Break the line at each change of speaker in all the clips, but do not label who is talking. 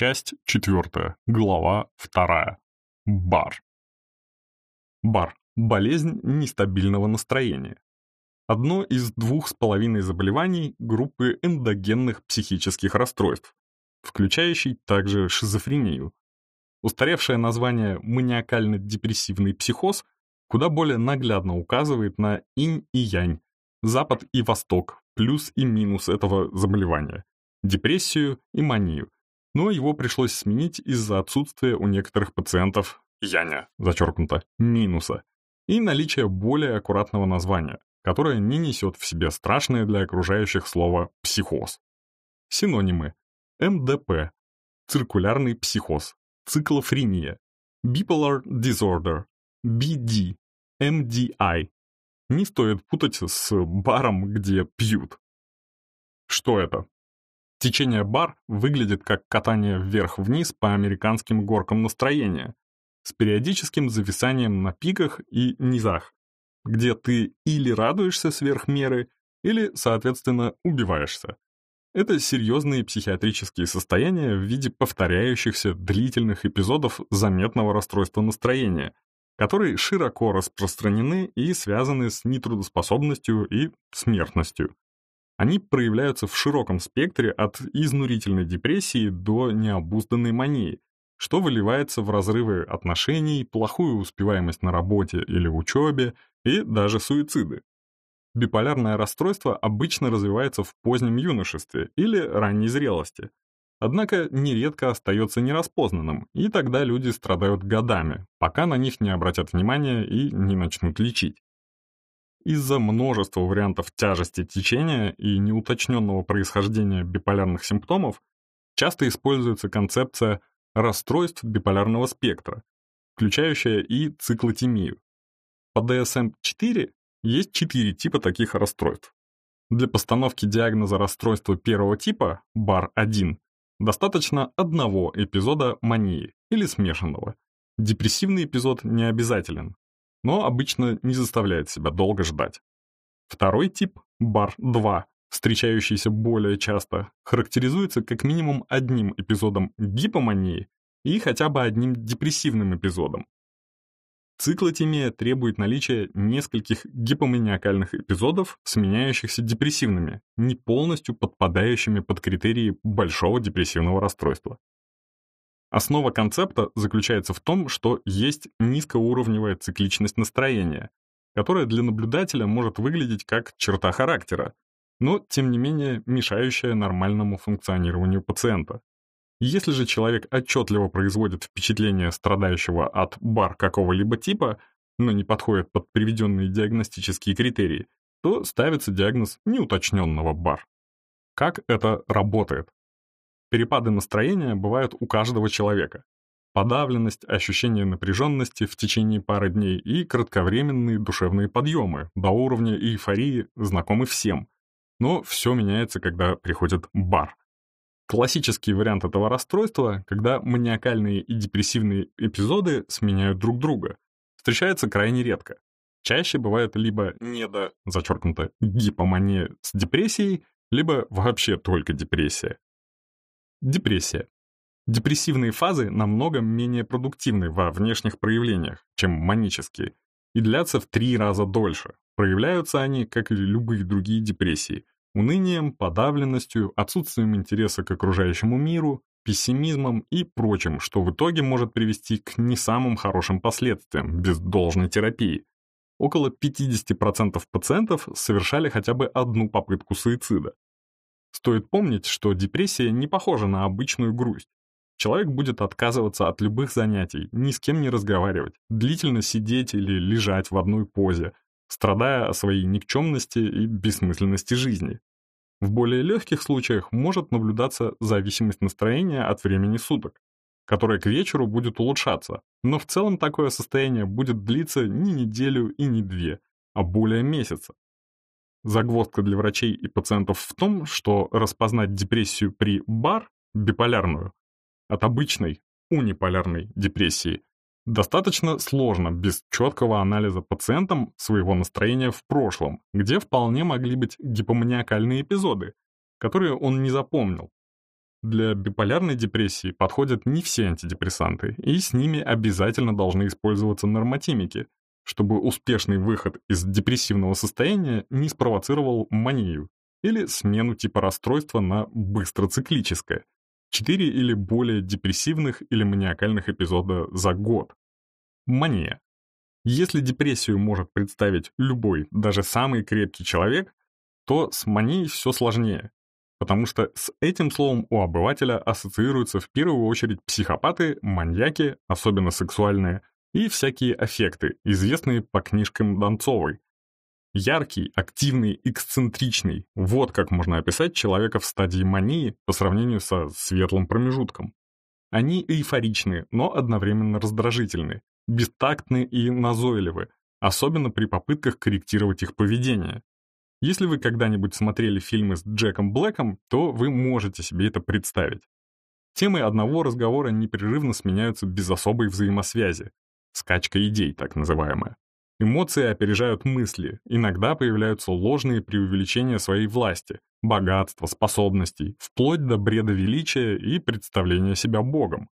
Часть 4. Глава 2. Бар. Бар. Болезнь нестабильного настроения. Одно из двух с половиной заболеваний группы эндогенных психических расстройств, включающий также шизофрению. Устаревшее название маниакально-депрессивный психоз куда более наглядно указывает на инь и янь, запад и восток, плюс и минус этого заболевания, депрессию и манию – но его пришлось сменить из-за отсутствия у некоторых пациентов Яня, зачеркнуто, минуса, и наличия более аккуратного названия, которое не несет в себе страшное для окружающих слово «психоз». Синонимы. МДП, циркулярный психоз, циклофрения, bipolar disorder, BD, MDI. Не стоит путать с баром, где пьют. Что это? Течение бар выглядит как катание вверх-вниз по американским горкам настроения, с периодическим зависанием на пиках и низах, где ты или радуешься сверх меры, или, соответственно, убиваешься. Это серьезные психиатрические состояния в виде повторяющихся длительных эпизодов заметного расстройства настроения, которые широко распространены и связаны с нетрудоспособностью и смертностью. Они проявляются в широком спектре от изнурительной депрессии до необузданной мании, что выливается в разрывы отношений, плохую успеваемость на работе или учебе и даже суициды. Биполярное расстройство обычно развивается в позднем юношестве или ранней зрелости, однако нередко остается нераспознанным, и тогда люди страдают годами, пока на них не обратят внимания и не начнут лечить. Из-за множества вариантов тяжести течения и неуточненного происхождения биполярных симптомов часто используется концепция расстройств биполярного спектра, включающая и циклотемию. По DSM-4 есть четыре типа таких расстройств. Для постановки диагноза расстройства первого типа, БАР-1, достаточно одного эпизода мании или смешанного. Депрессивный эпизод не обязателен, но обычно не заставляет себя долго ждать. Второй тип, бар-2, встречающийся более часто, характеризуется как минимум одним эпизодом гипомании и хотя бы одним депрессивным эпизодом. Циклотемия требует наличия нескольких гипоманиакальных эпизодов, сменяющихся депрессивными, не полностью подпадающими под критерии большого депрессивного расстройства. Основа концепта заключается в том, что есть низкоуровневая цикличность настроения, которая для наблюдателя может выглядеть как черта характера, но, тем не менее, мешающая нормальному функционированию пациента. Если же человек отчетливо производит впечатление страдающего от бар какого-либо типа, но не подходит под приведенные диагностические критерии, то ставится диагноз неуточненного бар. Как это работает? Перепады настроения бывают у каждого человека. Подавленность, ощущение напряженности в течение пары дней и кратковременные душевные подъемы до уровня эйфории знакомы всем. Но все меняется, когда приходит бар. Классический вариант этого расстройства, когда маниакальные и депрессивные эпизоды сменяют друг друга, встречается крайне редко. Чаще бывает либо недо, зачеркнуто, гипомания с депрессией, либо вообще только депрессия. Депрессия. Депрессивные фазы намного менее продуктивны во внешних проявлениях, чем манические, и длятся в три раза дольше. Проявляются они, как и любые другие депрессии, унынием, подавленностью, отсутствием интереса к окружающему миру, пессимизмом и прочим, что в итоге может привести к не самым хорошим последствиям без должной терапии. Около 50% пациентов совершали хотя бы одну попытку суицида. Стоит помнить, что депрессия не похожа на обычную грусть. Человек будет отказываться от любых занятий, ни с кем не разговаривать, длительно сидеть или лежать в одной позе, страдая о своей никчемности и бессмысленности жизни. В более легких случаях может наблюдаться зависимость настроения от времени суток, которая к вечеру будет улучшаться, но в целом такое состояние будет длиться не неделю и не две, а более месяца. Загвоздка для врачей и пациентов в том, что распознать депрессию при БАР, биполярную, от обычной униполярной депрессии достаточно сложно без четкого анализа пациентам своего настроения в прошлом, где вполне могли быть гипоманиакальные эпизоды, которые он не запомнил. Для биполярной депрессии подходят не все антидепрессанты, и с ними обязательно должны использоваться нормотимики, чтобы успешный выход из депрессивного состояния не спровоцировал манию или смену типа расстройства на быстроциклическое, 4 или более депрессивных или маниакальных эпизода за год. Мания. Если депрессию может представить любой, даже самый крепкий человек, то с манией все сложнее, потому что с этим словом у обывателя ассоциируются в первую очередь психопаты, маньяки, особенно сексуальные, и всякие аффекты, известные по книжкам Донцовой. Яркий, активный, эксцентричный – вот как можно описать человека в стадии мании по сравнению со светлым промежутком. Они эйфоричны, но одновременно раздражительны, бестактны и назойливы, особенно при попытках корректировать их поведение. Если вы когда-нибудь смотрели фильмы с Джеком Блэком, то вы можете себе это представить. Темы одного разговора непрерывно сменяются без особой взаимосвязи. Скачка идей, так называемая. Эмоции опережают мысли, иногда появляются ложные преувеличения своей власти, богатства, способностей, вплоть до бреда величия и представления себя богом.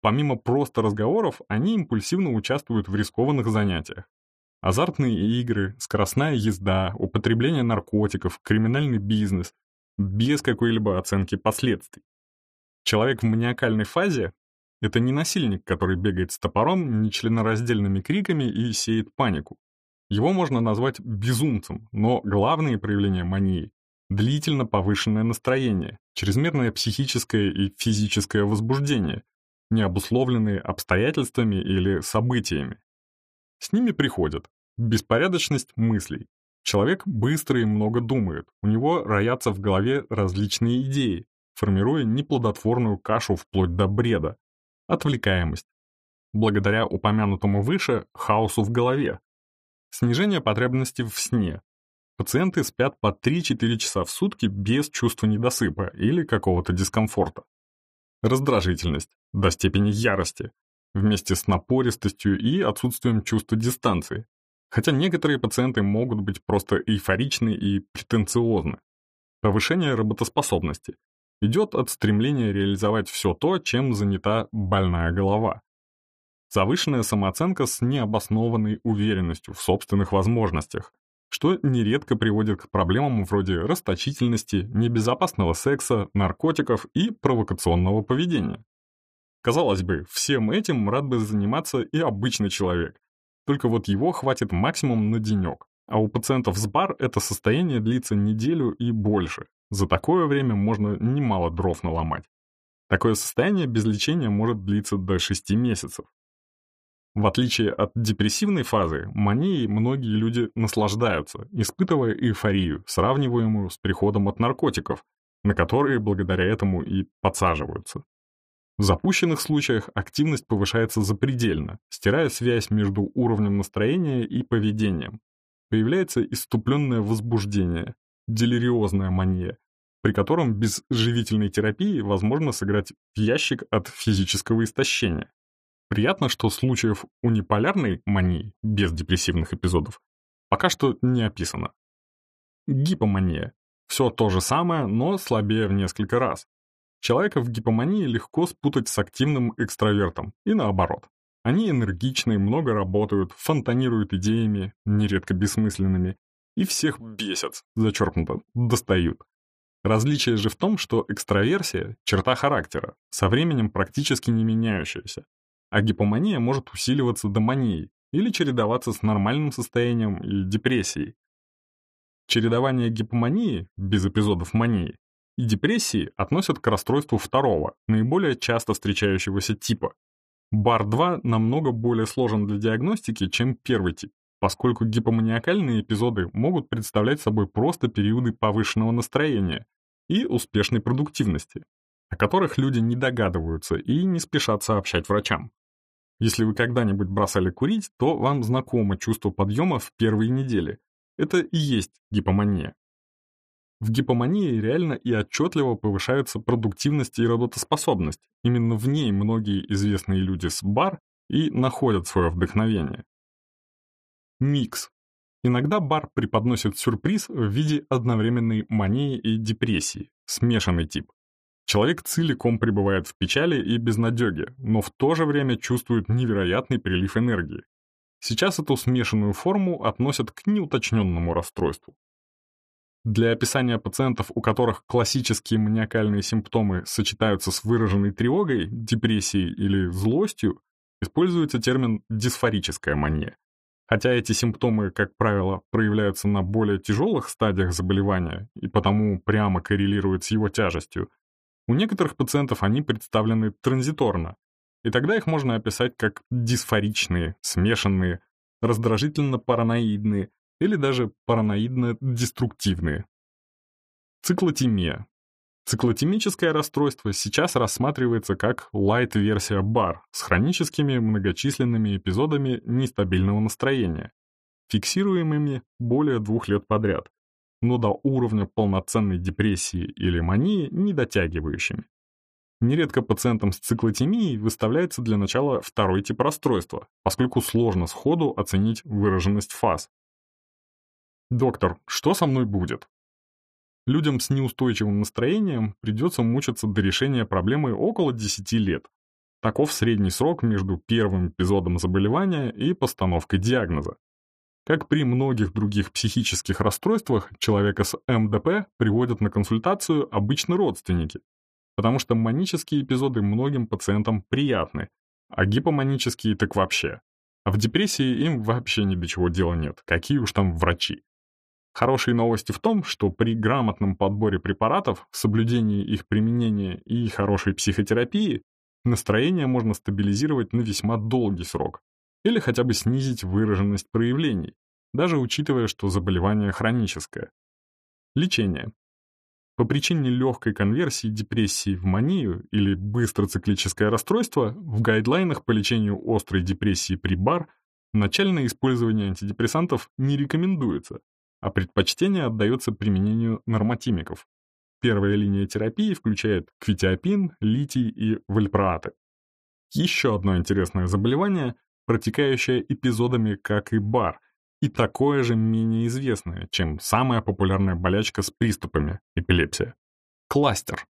Помимо просто разговоров, они импульсивно участвуют в рискованных занятиях. Азартные игры, скоростная езда, употребление наркотиков, криминальный бизнес, без какой-либо оценки последствий. Человек в маниакальной фазе — это не насильник, который бегает с топором, нечленораздельными криками и сеет панику. Его можно назвать безумцем, но главные проявления мании — длительно повышенное настроение, чрезмерное психическое и физическое возбуждение, не обусловленные обстоятельствами или событиями. С ними приходят беспорядочность мыслей. Человек быстро и много думает, у него роятся в голове различные идеи, формируя неплодотворную кашу вплоть до бреда. Отвлекаемость. Благодаря упомянутому выше хаосу в голове. Снижение потребности в сне. Пациенты спят по 3-4 часа в сутки без чувства недосыпа или какого-то дискомфорта. Раздражительность до степени ярости, вместе с напористостью и отсутствием чувства дистанции. Хотя некоторые пациенты могут быть просто эйфоричны и претенциозны. Повышение работоспособности идет от стремления реализовать все то, чем занята больная голова. Завышенная самооценка с необоснованной уверенностью в собственных возможностях, что нередко приводит к проблемам вроде расточительности, небезопасного секса, наркотиков и провокационного поведения. Казалось бы, всем этим рад бы заниматься и обычный человек. Только вот его хватит максимум на денек. А у пациентов с бар это состояние длится неделю и больше. За такое время можно немало дров наломать. Такое состояние без лечения может длиться до 6 месяцев. В отличие от депрессивной фазы, манией многие люди наслаждаются, испытывая эйфорию, сравниваемую с приходом от наркотиков, на которые благодаря этому и подсаживаются. В запущенных случаях активность повышается запредельно, стирая связь между уровнем настроения и поведением. Появляется иступленное возбуждение, делириозная мания, при котором без живительной терапии возможно сыграть в ящик от физического истощения. Приятно, что случаев униполярной мании, без депрессивных эпизодов, пока что не описано. Гипомания. Все то же самое, но слабее в несколько раз. Человека в гипомании легко спутать с активным экстравертом, и наоборот. Они энергичны, много работают, фонтанируют идеями, нередко бессмысленными, и всех бесят, зачеркнуто, достают. Различие же в том, что экстраверсия — черта характера, со временем практически не меняющаяся, а гипомания может усиливаться до мании или чередоваться с нормальным состоянием и депрессией. Чередование гипомании, без эпизодов мании, и депрессии относят к расстройству второго, наиболее часто встречающегося типа. БАР-2 намного более сложен для диагностики, чем первый тип, поскольку гипоманиакальные эпизоды могут представлять собой просто периоды повышенного настроения и успешной продуктивности, о которых люди не догадываются и не спешат сообщать врачам. Если вы когда-нибудь бросали курить, то вам знакомо чувство подъема в первые недели. Это и есть гипомания. В гипомании реально и отчетливо повышается продуктивность и работоспособность. Именно в ней многие известные люди с бар и находят свое вдохновение. Микс. Иногда бар преподносит сюрприз в виде одновременной мании и депрессии, смешанный тип. Человек целиком пребывает в печали и безнадеге, но в то же время чувствует невероятный прилив энергии. Сейчас эту смешанную форму относят к неуточненному расстройству. Для описания пациентов, у которых классические маниакальные симптомы сочетаются с выраженной тревогой, депрессией или злостью, используется термин «дисфорическая мания». Хотя эти симптомы, как правило, проявляются на более тяжелых стадиях заболевания и потому прямо коррелируют с его тяжестью, у некоторых пациентов они представлены транзиторно, и тогда их можно описать как дисфоричные, смешанные, раздражительно-параноидные или даже параноидно-деструктивные. Циклотемия. Циклотемическое расстройство сейчас рассматривается как лайт-версия БАР с хроническими многочисленными эпизодами нестабильного настроения, фиксируемыми более двух лет подряд, но до уровня полноценной депрессии или мании не дотягивающими. Нередко пациентам с циклотемией выставляется для начала второй тип расстройства, поскольку сложно сходу оценить выраженность фаз. «Доктор, что со мной будет?» Людям с неустойчивым настроением придется мучиться до решения проблемы около 10 лет. Таков средний срок между первым эпизодом заболевания и постановкой диагноза. Как при многих других психических расстройствах, человека с МДП приводят на консультацию обычно родственники, потому что манические эпизоды многим пациентам приятны, а гипоманические так вообще. А в депрессии им вообще ни до чего дела нет, какие уж там врачи. Хорошие новости в том, что при грамотном подборе препаратов, соблюдении их применения и хорошей психотерапии настроение можно стабилизировать на весьма долгий срок или хотя бы снизить выраженность проявлений, даже учитывая, что заболевание хроническое. Лечение. По причине легкой конверсии депрессии в манию или быстроциклическое расстройство в гайдлайнах по лечению острой депрессии при БАР начальное использование антидепрессантов не рекомендуется, а предпочтение отдается применению нормотимиков. Первая линия терапии включает квитиапин, литий и вальпроаты. Еще одно интересное заболевание, протекающее эпизодами, как и БАР – и такое же менее известное, чем самая популярная болячка с приступами – эпилепсия. Кластер.